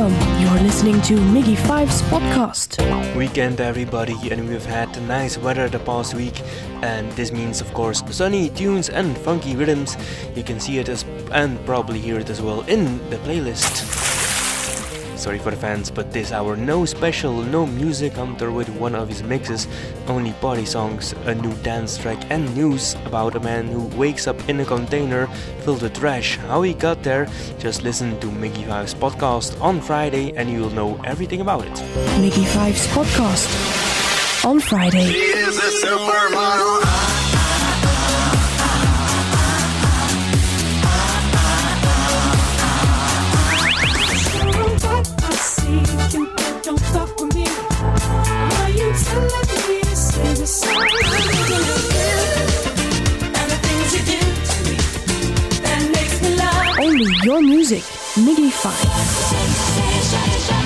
Welcome. You're listening to Miggy Five's podcast. Weekend, everybody, and we've had nice weather the past week, and this means, of course, sunny tunes and funky rhythms. You can see it as and probably hear it as well in the playlist. Sorry for the fans, but this hour no special, no music hunter with one of his mixes, only party songs, a new dance track, and news about a man who wakes up in a container filled with trash. How he got there, just listen to Miggy Five's podcast on Friday and you'll know everything about it. Miggy Five's podcast on Friday. Only your music, Miggy Five.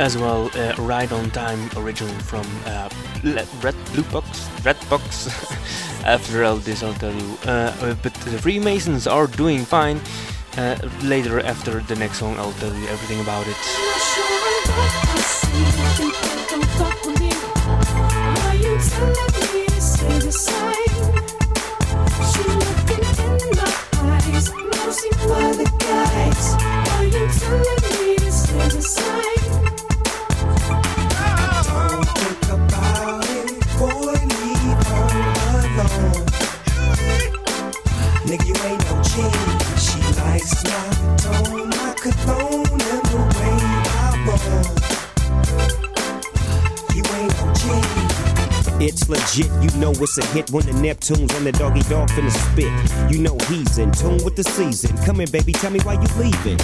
As well, uh, Ride on Time, original from uh, Red Blue Box, Red Box. After all this, I'll tell you. Uh, uh, but the Freemasons are doing fine. Uh, later, after the next song, I'll tell you everything about it. Nigga, It's legit, you know it's a hit when the Neptunes and the doggy dog finna spit. You know he's in tune with the season. Come baby, tell me why you leaving.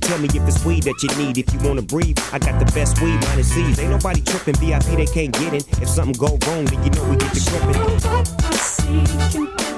Tell me if it's weed that you need. If you wanna breathe, I got the best weed, minus C's. Ain't nobody tripping, VIP they can't get in. If something go wrong, then you know we get the gripping.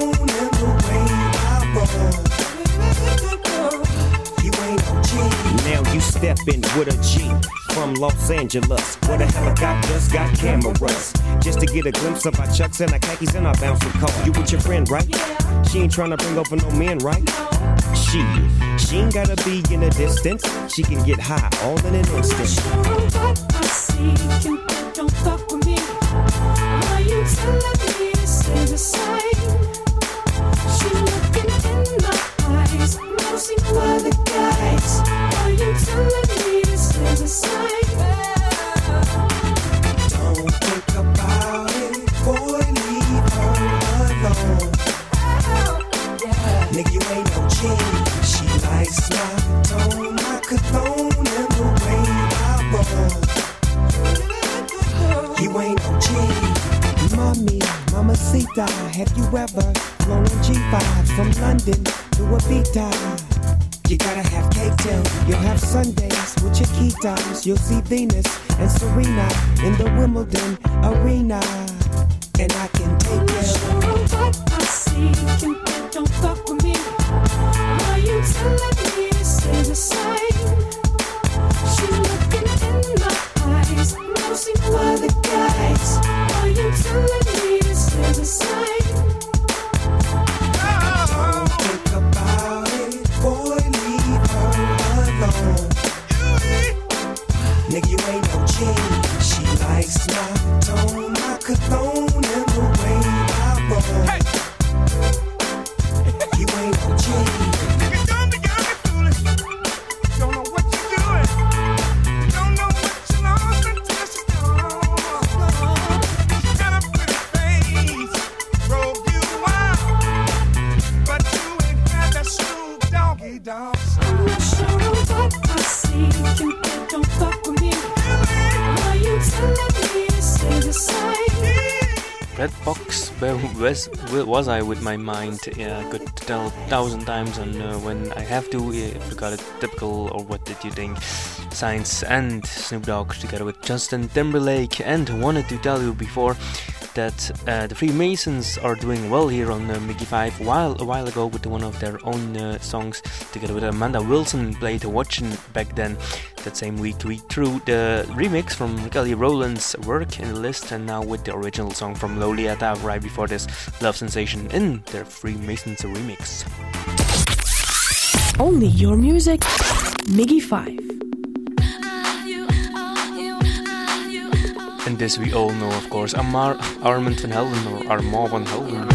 stepping with a G from Los Angeles, where the helicopters got cameras. Just to get a glimpse of our chucks and our khakis and our bouncing car. You with your friend, right? She ain't trying to bring over no men, right? She, she ain't gotta be in the distance. She can get high all in an instant. Sure what I see, you don't fuck with me. Are you telling me this is a sign? She looking in my eyes, nosing other guys. Are you telling me this is a sign? Don't think about it, boy, leave her alone. Nigga, you ain't no G. She likes my tone, my cologne, and the way I roll. You ain't no G. Mommy, mamacita, have you ever flown G5 from London to Ibiza? You gotta have cake too. You'll have Sundays with your keytimes. You'll see Venus and Serena in the Wimbledon arena. And I can Red box, where was, where was I with my mind? Yeah, I could tell a thousand times, and uh, when I have to, yeah, I forgot it. Typical, or what did you think? Signs and Snoop Dogg together with Justin Timberlake, and wanted to tell you before that uh, the Freemasons are doing well here on uh, Miggy 5 while a while ago with one of their own uh, songs together with Amanda Wilson played Watching back then that same week we threw the remix from Kelly Rowland's work in the list and now with the original song from Loleatta right before this Love Sensation in their Freemasons remix Only your music. Miggy 5. And this we all know of course Amar Armand van Helden or Armand van Helden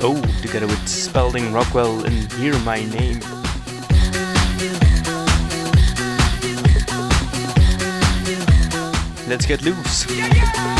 Oh, together with Spalding Rockwell and Hear My Name. Let's get loose.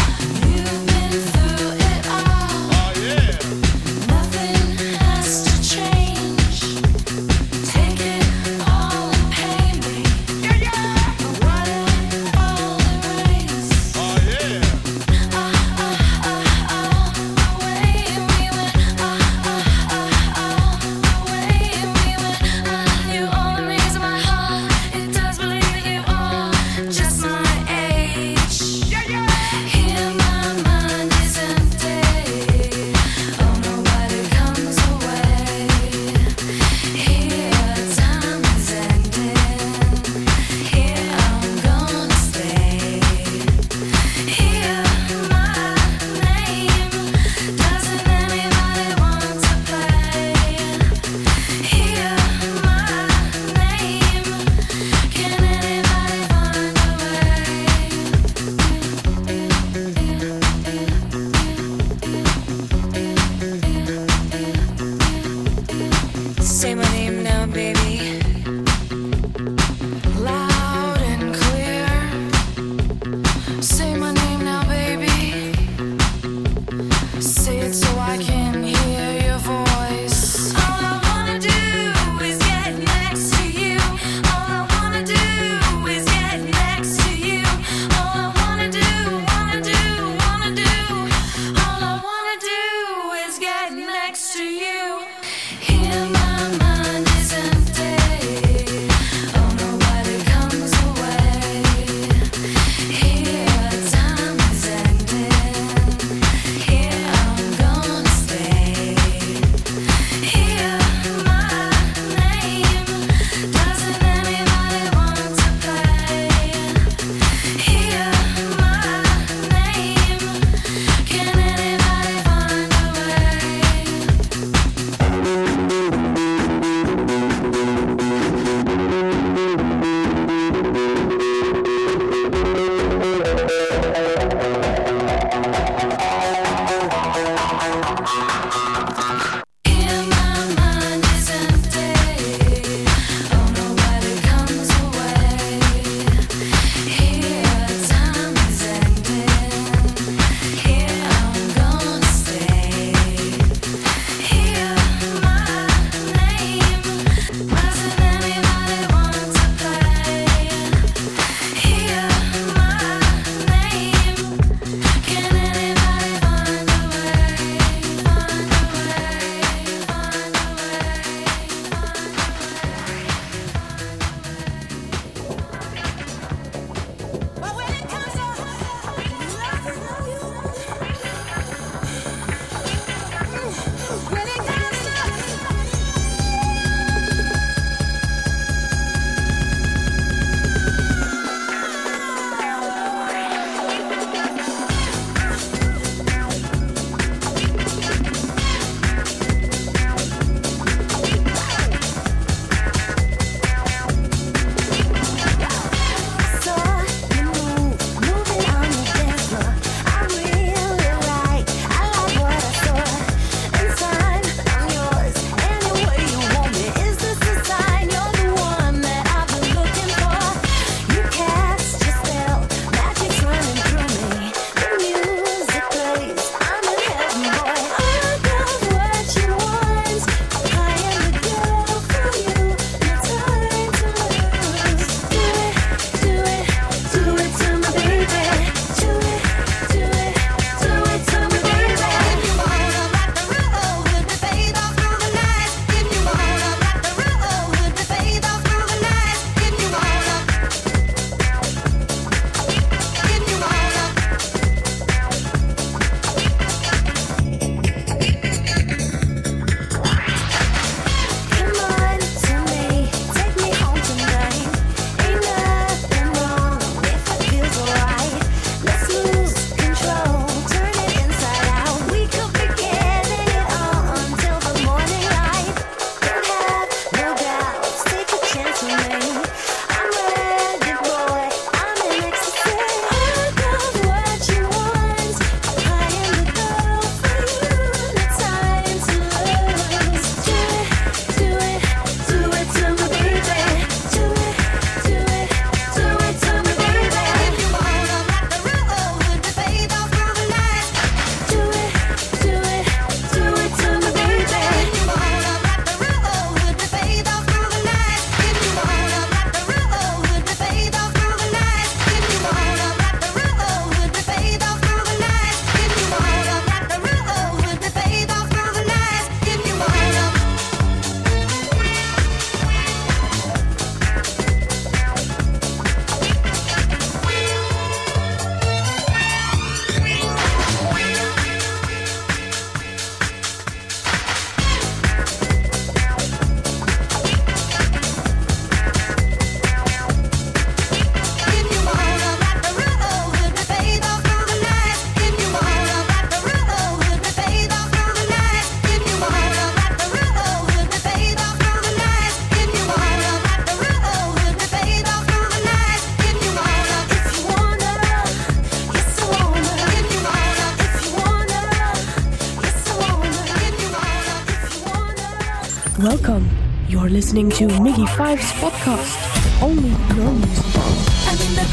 Listening to Miggy Five's podcast. Only music. I'm in the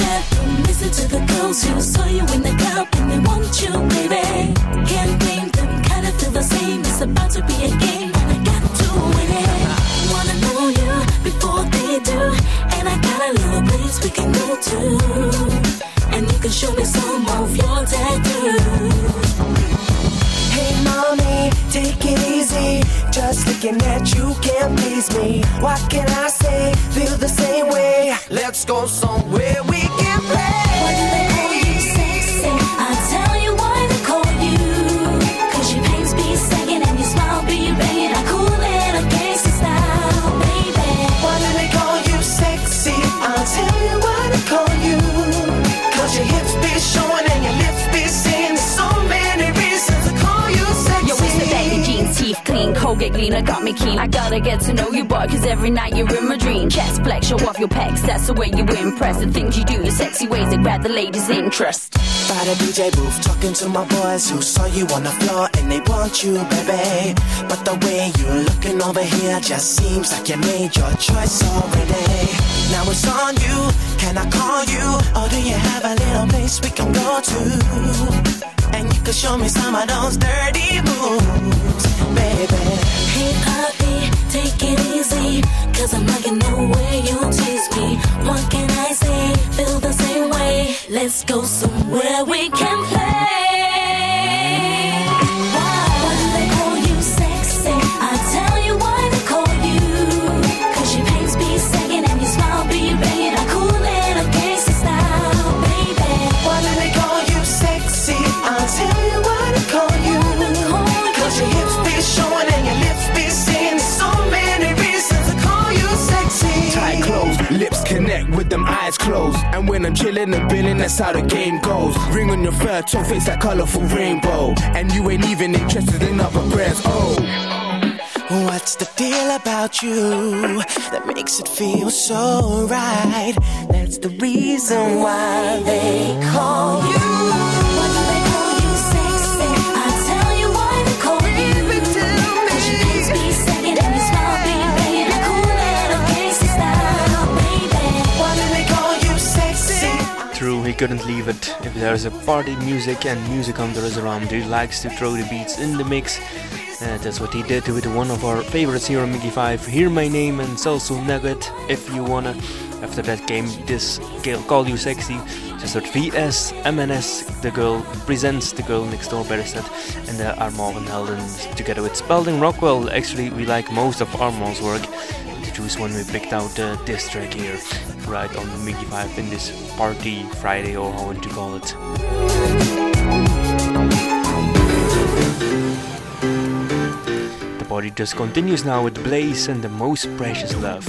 listen to the girls who looking at you can't please me. What can I say? Feel the same way. Let's go somewhere we can play. Colgate cleaner got me keen. I gotta get to know you, boy, cause every night you're in my dream. Chest flex, show off your pecs, that's the way you impress. The things you do, your sexy ways that grab the ladies' interest. By the DJ booth, talking to my boys who saw you on the floor and they want you, baby. But the way you're looking over here just seems like you made your choice already. Now it's on you, can I call you? Or do you have a little place we can go to? And you show me some of those dirty moves, baby. Hey, puppy, take it easy. Cause I'm liking the way you tease me. What can I say? Feel the same way. Let's go somewhere we can play. With them eyes closed. And when I'm chilling and billing, that's how the game goes. Ring on your fur, toe face that colorful rainbow. And you ain't even interested in other brands. Oh. What's the deal about you that makes it feel so right? That's the reason why couldn't leave it. If there's a party music and music hunters around, he likes to throw the beats in the mix. Uh, that's what he did with one of our favorites here on Miggy 5. Hear My Name and Salsa Nugget if you wanna. After that came this Call You Sexy. Just heard VS, MNS, the girl presents the girl next door, said, and uh, Armand Van Helden together with Spalding Rockwell. Actually, we like most of Armand's work. Choose one, we picked out uh, this track here, right on the Miggy 5 in this party Friday or how to call it. The party just continues now with Blaze and the most precious love.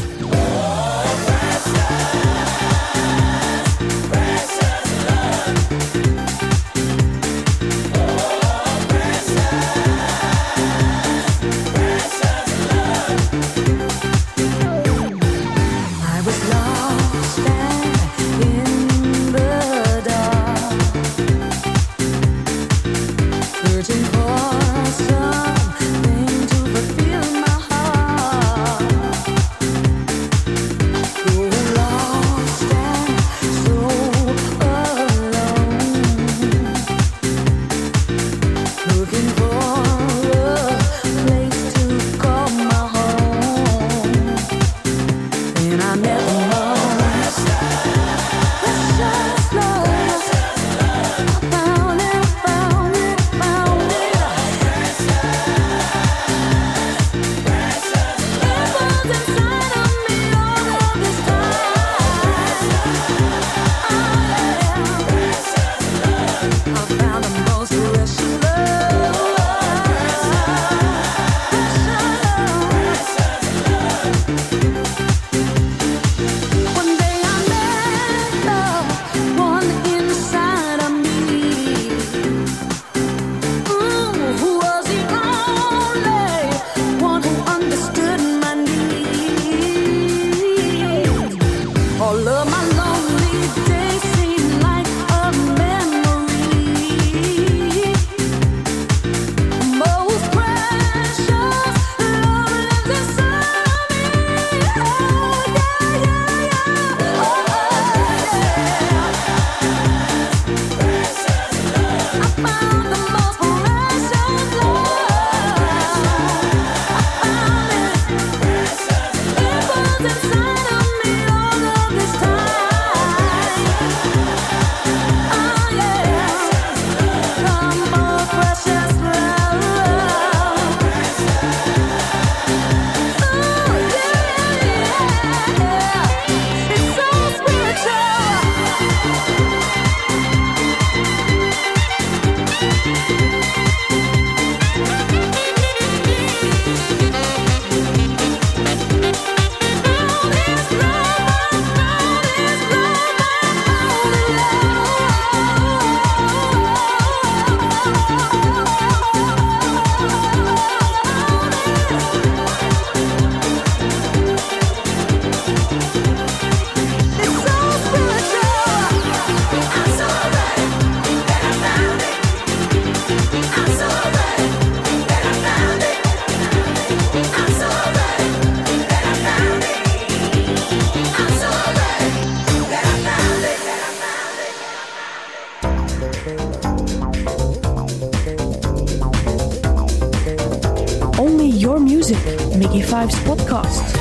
Podcast.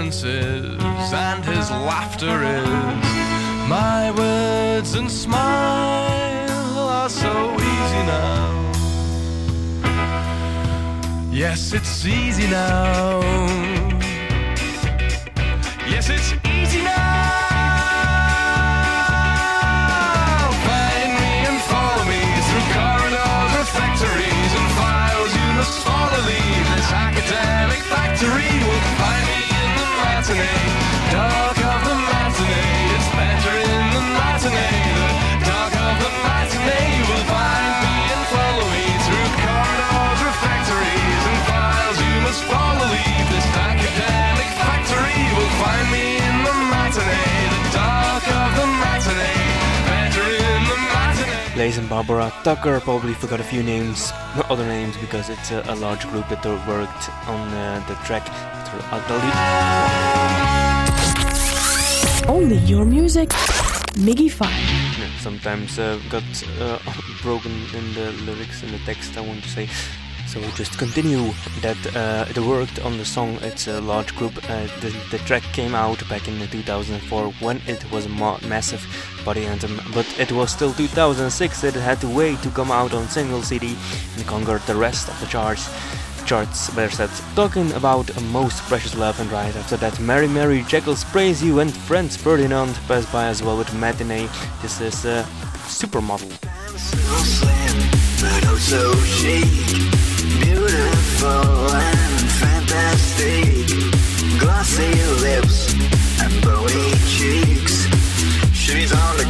Deference is and his laughter is my words and smile are so easy now. Yes, it's easy now. And Barbara Tucker probably forgot a few names, not other names, because it's a, a large group that worked on uh, the track. Only your music. Miggy 5. Yeah, sometimes uh, got uh, broken in the lyrics in the text I want to say so just continue that uh, it worked on the song. It's a large group. Uh, the, the track came out back in 2004 when it was a ma- massive party anthem but it was still 2006 that it had to wait to come out on single CD and conquer the rest of the charts charts where said talking about a most precious love. And right after that Mary Mary Jekyll's Praise You and Franz Ferdinand passed by as well with Matinee. This is uh, Supermodel but oh so chic. Beautiful and fantastic. Glossy lips and bowy cheeks. She's on the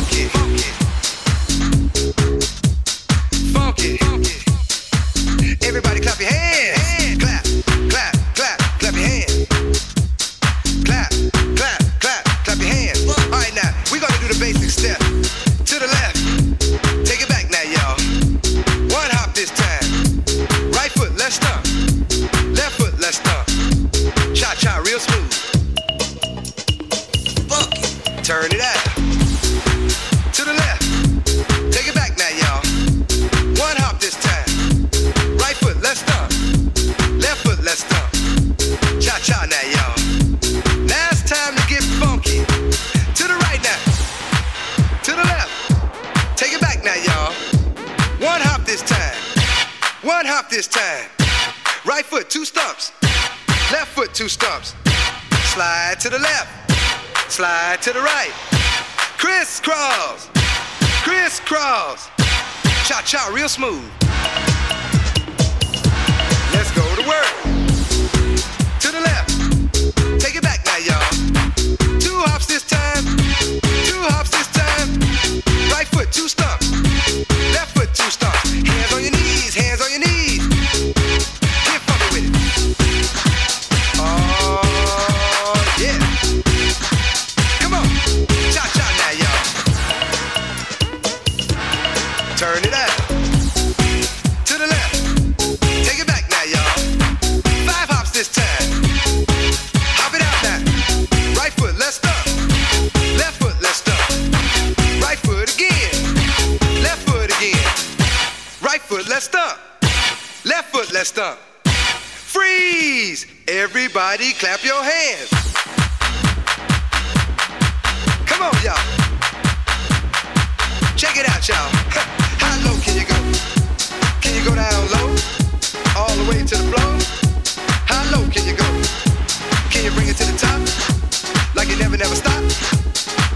This time. Right foot, two stumps. Left foot, two stumps. Slide to the left. Slide to the right. Crisscross. Crisscross. Cha cha, real smooth. Let's go to work. Foot. Freeze! Everybody clap your hands. Come on, y'all. Check it out, y'all. How low can you go? Can you go down low? All the way to the floor? How low can you go? Can you bring it to the top? Like you never, never stop?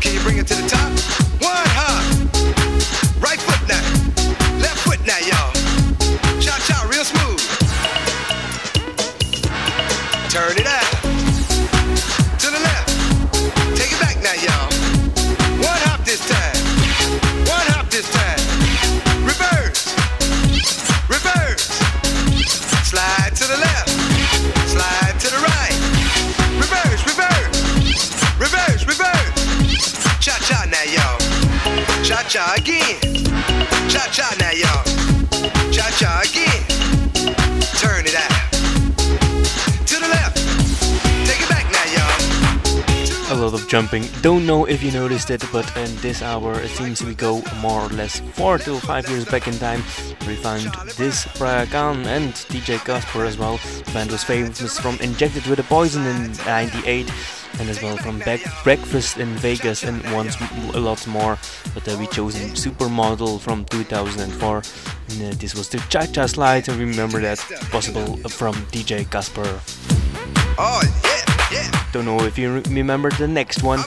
Can you bring it to the top? Cha again. Cha cha now, y'all. Cha cha again. Turn it out. To the left. Take it back now, y'all. A lot of jumping. Don't know if you noticed it, but in this hour it seems we go more or less four to five years back in time. We found this Brian Khan and DJ Casper as well. The band was famous from Injected with a Poison in '98 and as well from Back Breakfast in Vegas and once a lot more. But uh, we chose a Supermodel from 2004. And, uh, this was the Cha Cha Slide, and remember that possible from DJ Casper. Oh, yeah, yeah. Don't know if you re- remember the next one,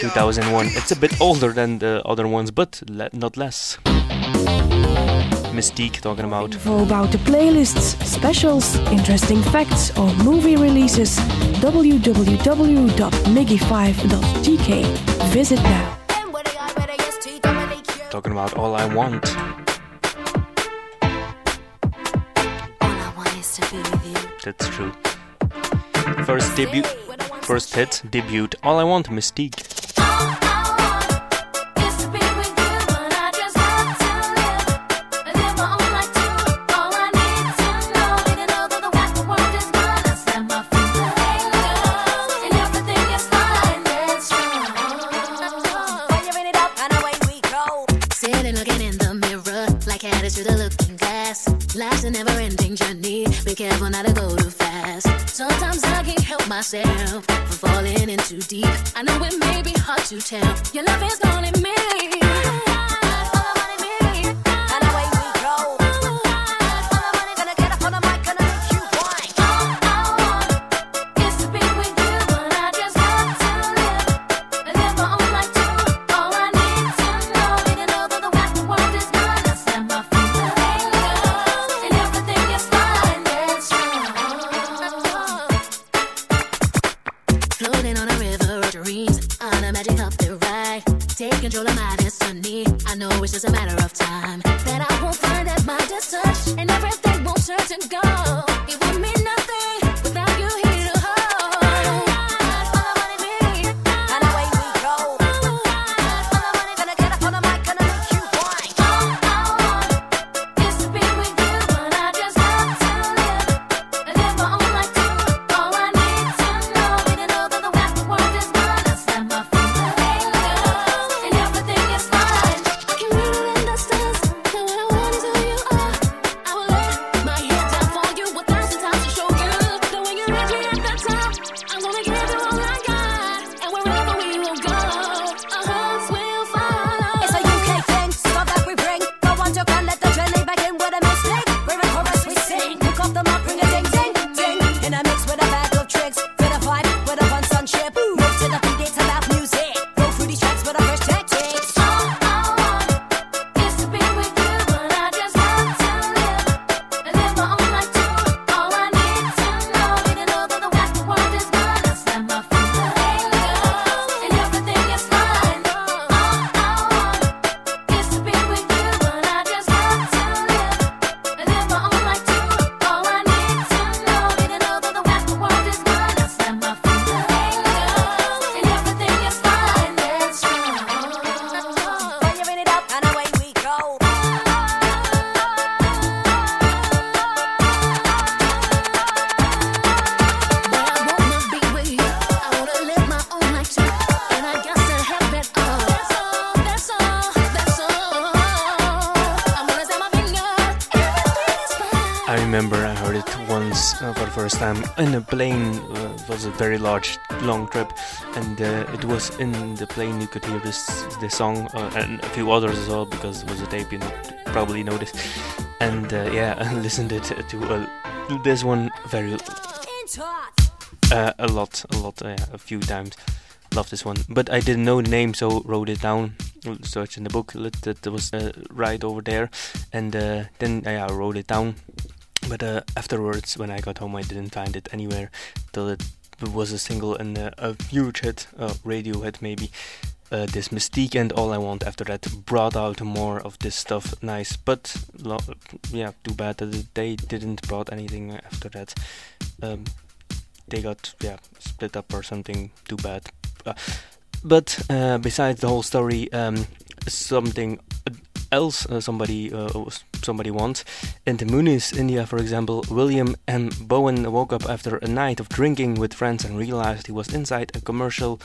2001. It's a bit older than the other ones, but le- not less. Mystique talking about. Info about the playlists, specials, interesting facts, or movie releases. www.miggy5.gk. Visit now. Talking about All I Want. That's true. First debut, first hit, debut. All I Want, Mystique. Like attitude the looking glass. Life's a never ending journey. Be careful not to go too fast. Sometimes I can't help myself from falling in too deep. I know it may be hard to tell. Your love is calling the time in a plane. Uh, was a very large, long trip, and uh, it was in the plane you could hear this this song uh, and a few others as well because it was a tape. You probably noticed. And uh, yeah, I listened it to uh, this one very uh, a lot, a lot, a few times. Love this one, but I didn't know the name, so wrote it down. Search in the book that was right over there, and then I wrote it down. But uh, afterwards, when I got home, I didn't find it anywhere till it was a single and uh, a huge hit, uh, Radiohead maybe. Uh, this mystique and all I want after that brought out more of this stuff. Nice but lo- yeah too bad that they didn't brought anything after that. Um, they got yeah split up or something too bad. Uh, but uh, besides the whole story um, something else uh, somebody uh, somebody wants in the Muniz, India for example William M. Bowen woke up after a night of drinking with friends and realized he was inside a commercial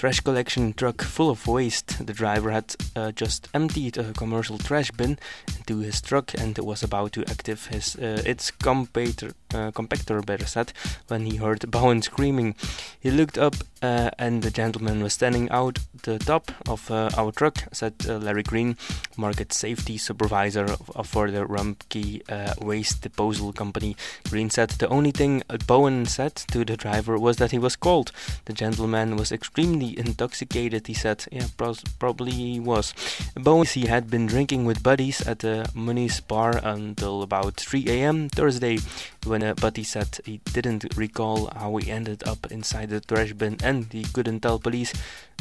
trash collection truck full of waste. The driver had uh, just emptied a commercial trash bin into his truck and was about to active his uh, its compactor, uh, compactor better said when he heard Bowen screaming. He looked up uh, and the gentleman was standing out the top of uh, our truck, said uh, Larry Green, market safety supervisor for the Rumpke Waste Disposal Company. Green said the only thing Bowen said to the driver was that he was cold. The gentleman was extremely intoxicated, he said. Yeah, probably he was. Bowen he had been drinking with buddies at the Muniz bar until about 3 a.m. Thursday, when a buddy said he didn't recall how he ended up inside the trash bin and he couldn't tell police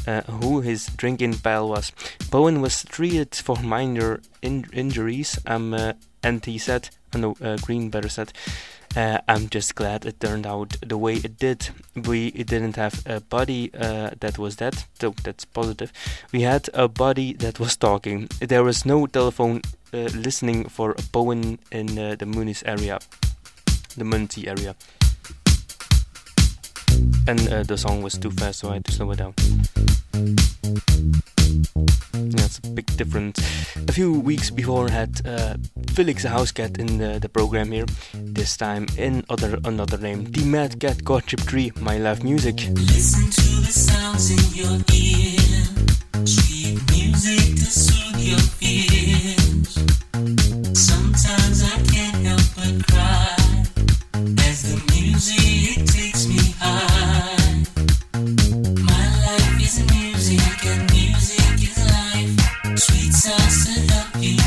uh, who his drinking pal was. Bowen was treated for minor in- injuries, um, uh, and he said, uh, no, uh, Green better said, uh, I'm just glad it turned out the way it did. We didn't have a body uh, that was dead, so that's positive. We had a body that was talking. There was no telephone uh, listening for a Bowen in uh, the Muniz area, the Muncie area. And uh, the song was too fast, so I had to slow it down. It's a big difference. A few weeks before, I had uh, Felix Housecat in the, the program here. This time in other another name, the Mad Cat Courtship Tree. My Love Music. Listen to the sounds in your ear. Music to soothe your fears. Sometimes I can't help but cry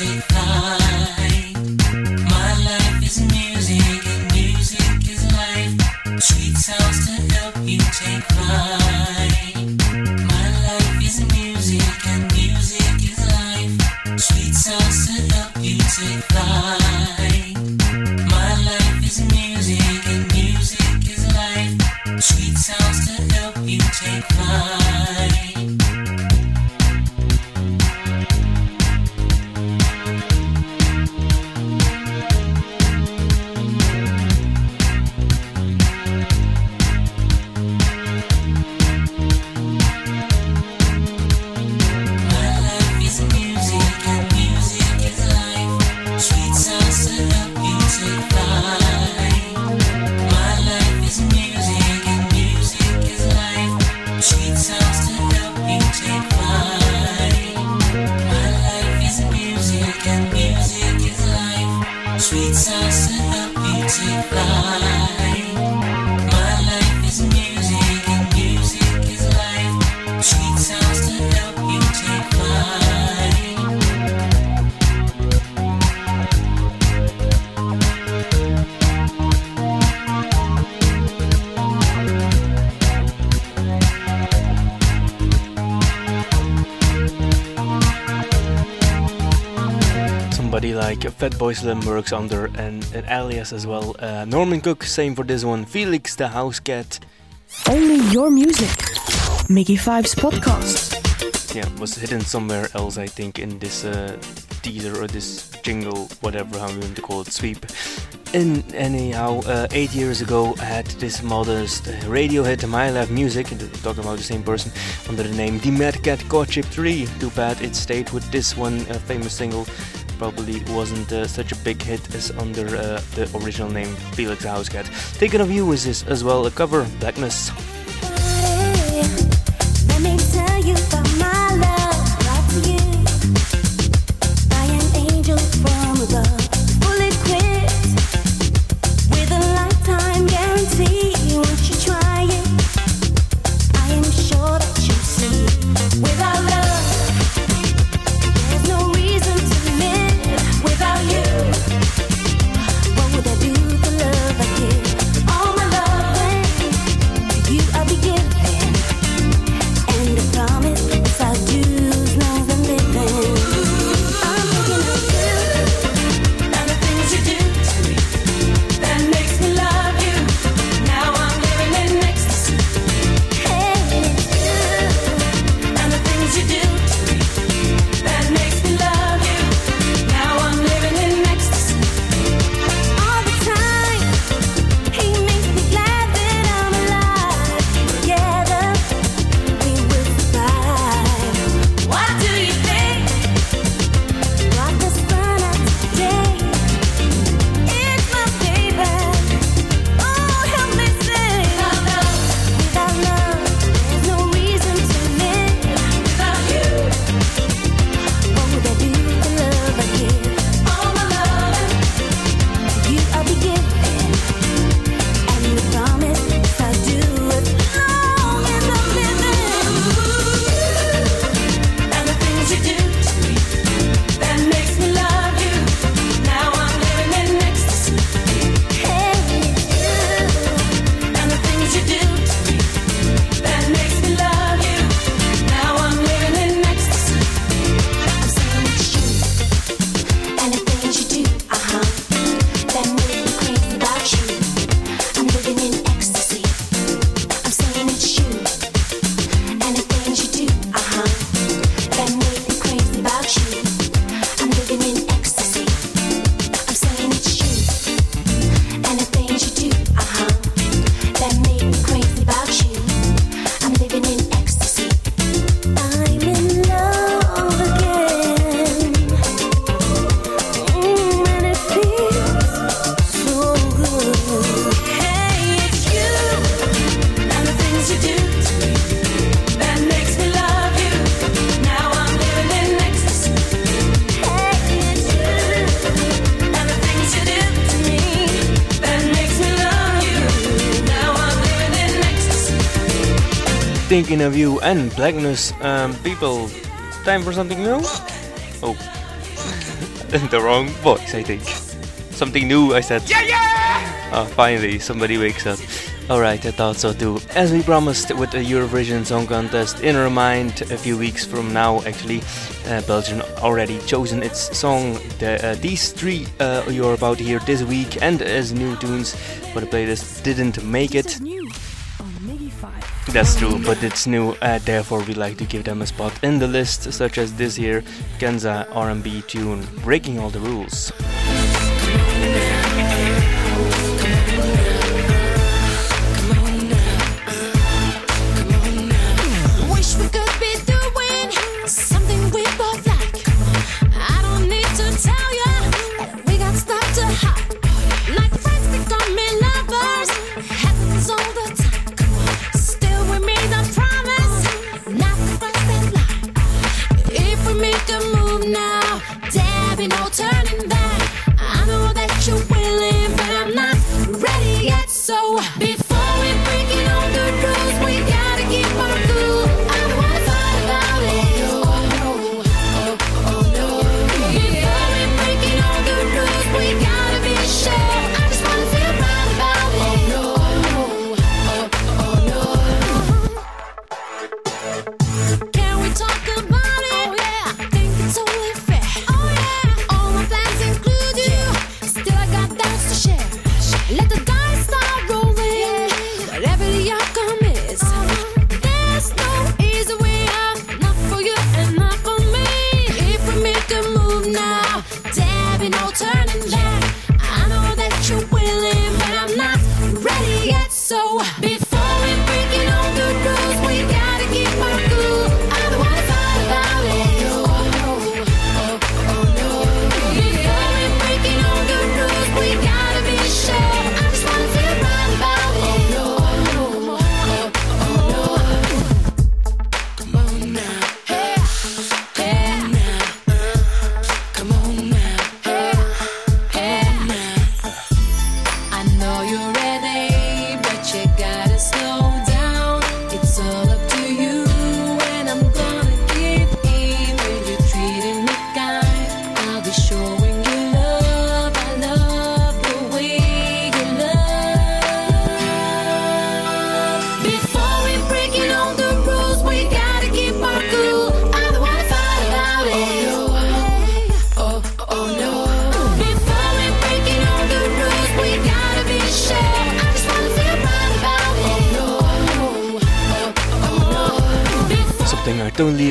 help Fatboy works under an, an alias as well. Uh, Norman Cook, same for this one. Felix the House Cat. Only your music. Miggy 5's podcast. Yeah, was hidden somewhere else, I think, in this uh, teaser or this jingle, whatever how you want to call it, sweep. And anyhow, uh, eight years ago, I had this modest radio hit, My Life Music, and talking about the same person, under the name The Mad Cat Caught Chip 3. Too bad it stayed with this one uh, famous single. Probably wasn't uh, such a big hit as under uh, the original name Felix the House Cat. Taken of You is this as well, a cover, Blackness. Of You and Blackness. Um, people, time for something new? Oh. the wrong voice, I think. Something new, I said. Yeah, yeah! Oh, finally, somebody wakes up. Alright, I thought so too. As we promised with the Eurovision Song Contest in our mind a few weeks from now, actually, uh, Belgium already chosen its song. The, uh, these three uh, you're about to hear this week and as new tunes for the playlist didn't make it. That's true, but it's new, and therefore we like to give them a spot in the list, such as this here, Kenza R&B tune, Breaking All the Rules.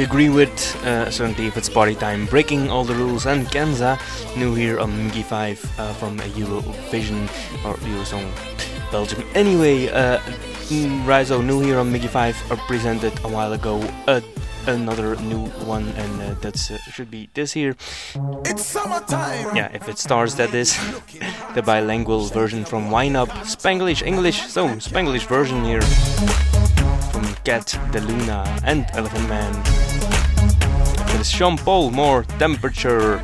I agree with. Uh, certainly, if it's party time, breaking all the rules. And Kenza, new here on Miggy 5 uh, from Eurovision or Eurosong Belgium. Anyway, uh, Rizo, new here on Miggy 5, uh, presented a while ago. Uh, another new one, and uh, that's uh, should be this here. It's summertime. Yeah, if it stars, that is the bilingual version from Whine Up, Spanglish, English. So Spanglish version here from Cat De Luna and Elephant Man. Sean Paul, more temperature.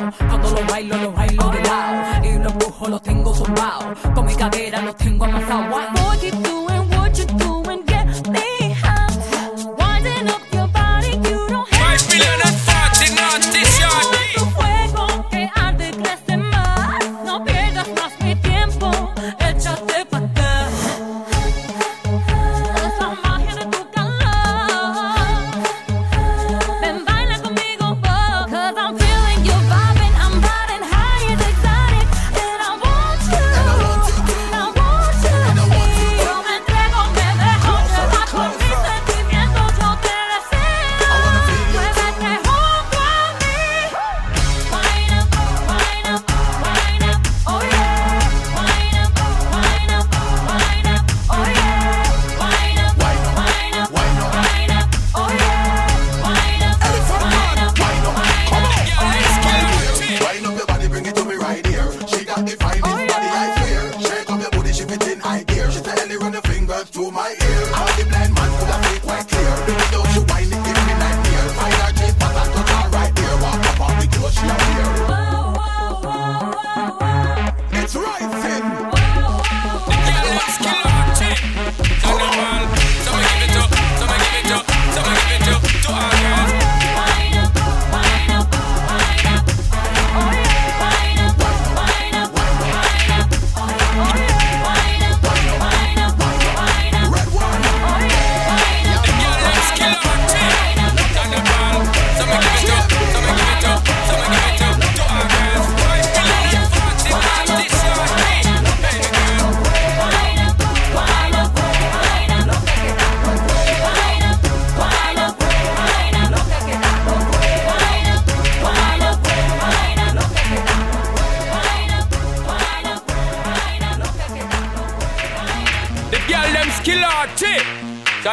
Tequeado. Cuando lo bailo, lo bailo de lado. Y lo empujo, lo tengo zumbao. Con mi cadera lo tengo amasado. Boy, keep doing what you're doing, get me hot. Winding up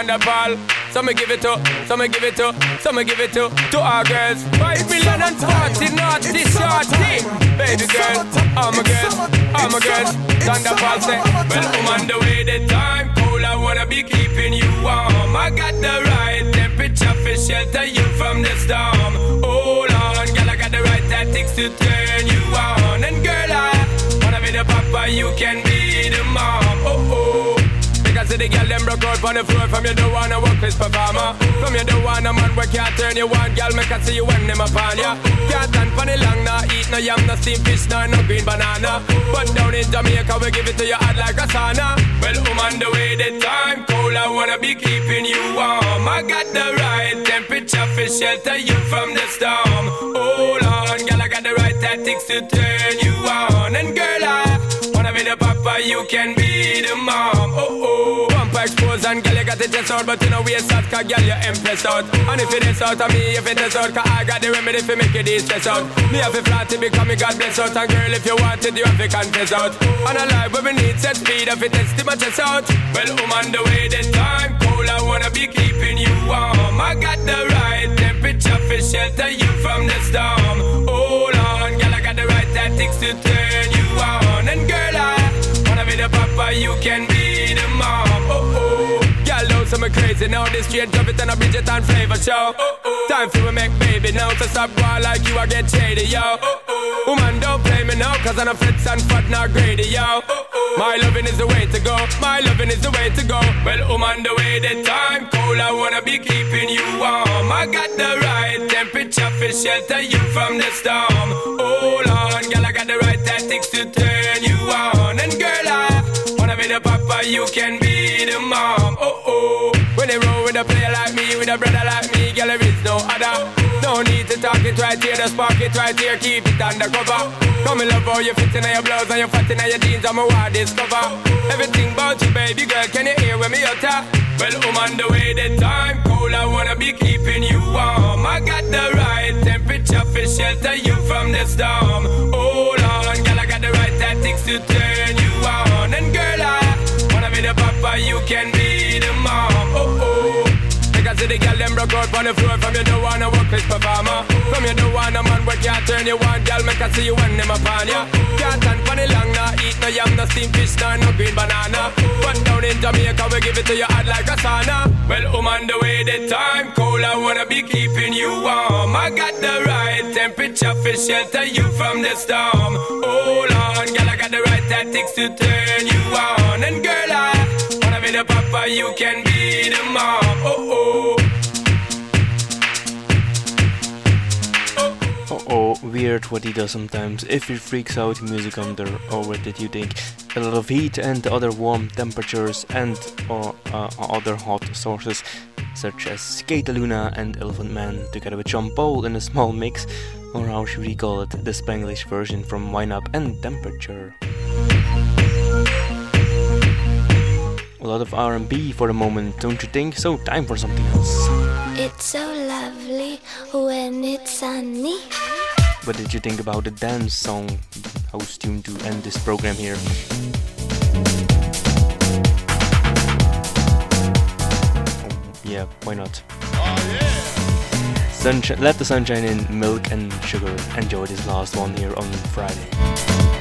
Thunderball. So me give it to, so me give it to, so me give it to, to our girls. Five million and forty naughty shorty. Baby girl, all my girls, all my girls. Thunderball say, well I'm on the way, the time cold. I wanna be keeping you warm. I got the right temperature for shelter you from the storm. Hold on, girl, I got the right tactics to turn you on. And girl, I wanna be the papa, you can be the mom. Oh. The girl them broke out on the floor. From you don't wanna work this performer From you don't wanna man where can't turn you on. Girl make I see you when them upon ya. Can't stand for the long Nah eat no yam, no steamed fish, nor no green banana. But down in Jamaica we give it to you hot like a sauna. Well I'm on the way the time cold I wanna be keeping you warm. I got the right temperature for shelter you from the storm. Hold on girl I got the right tactics to turn you the papa you can be the mom. Oh oh. Bumper expose and girl you got the chest out But you know waist out cause girl you empress out. And if it is out of me if it is out Cause I got the remedy for make it stress out. Me have a flat to become me God bless out. And girl if you want it you have to confess out. And a life where we need set speed If it is to my chest out. Well I'm on the way the time cold I wanna be keeping you warm. I got the right temperature for shelter you from the storm. Hold on girl I got you can be the mom. Oh oh. Girl, know some crazy now. This straight drop it and a Bridget and flavor show. Oh, oh. Time for we make baby now. So stop boy like you, I get shady, yo. Oh oh, Woman, don't play me now, cause I'm a fits and fat, not greedy, yo. Oh oh, My loving is the way to go. My loving is the way to go. Well, woman, the way the time cold, I wanna be keeping you warm. I got the right temperature for shelter you from the storm. Hold on, girl, I got the right tactics to you can be the mom. Oh oh. When they roll with a player like me, with a brother like me, girl, there is no other. No need to talk it right here, just spark it right here, keep it undercover. Come in love how you fit in your blouse and you fat in your jeans, I'm a wild discover. Everything about you, baby girl, can you hear when me utter? Well, I'm on the way, the time cold, I wanna be keeping you warm. I got the right temperature for shelter you from the storm. Hold on, girl, I got the right tactics to turn you the papa, you can be the mom. Oh oh. Make I see the girl them broke out on the floor From you don't wanna work this performer. From you don't wanna man where can't turn you on Girl, make I see you when them upon ya. Can't stand for the long, nah Eat no yam, no steamed fish, nah, no green banana. But down in Jamaica, we give it to you hot like a sauna. Well, I'm on the way, the time cold I wanna be keeping you warm. I got the right temperature for shelter you from the storm. Hold on, girl, I got the right tactics to turn you on. And girl, I the papa, you can be the mom Oh, oh Uh oh, weird what he does sometimes. If he freaks out music under, or what did you think? A lot of heat and other warm temperatures and or uh, other hot sources such as Skate Luna and Elephant Man together with Sean Paul in a small mix, or how should we call it, the Spanglish version from Whine Up and Temperature. A lot of R&B for the moment, don't you think? So time for something else. It's so lovely when it's sunny. What did you think about the dance song I was tuned to end this program here? Oh, yeah, why not? Sunshine, let the sunshine in, milk and sugar. Enjoy this last one here on Friday.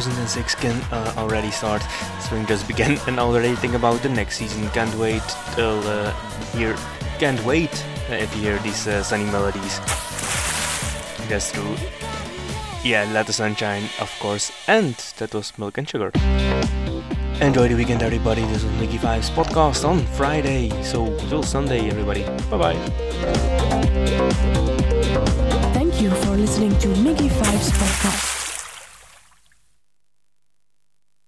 2006 can uh, already start. Spring just began, and already think about the next season. Can't wait till uh, hear. Can't wait uh, if you hear these uh, sunny melodies. That's true. Yeah, let the sunshine, of course, and that was Milk and Sugar. Enjoy the weekend, everybody. This was Miggy Five's podcast on Friday. So till Sunday, everybody. Bye bye. Thank you for listening to Miggy Five's podcast.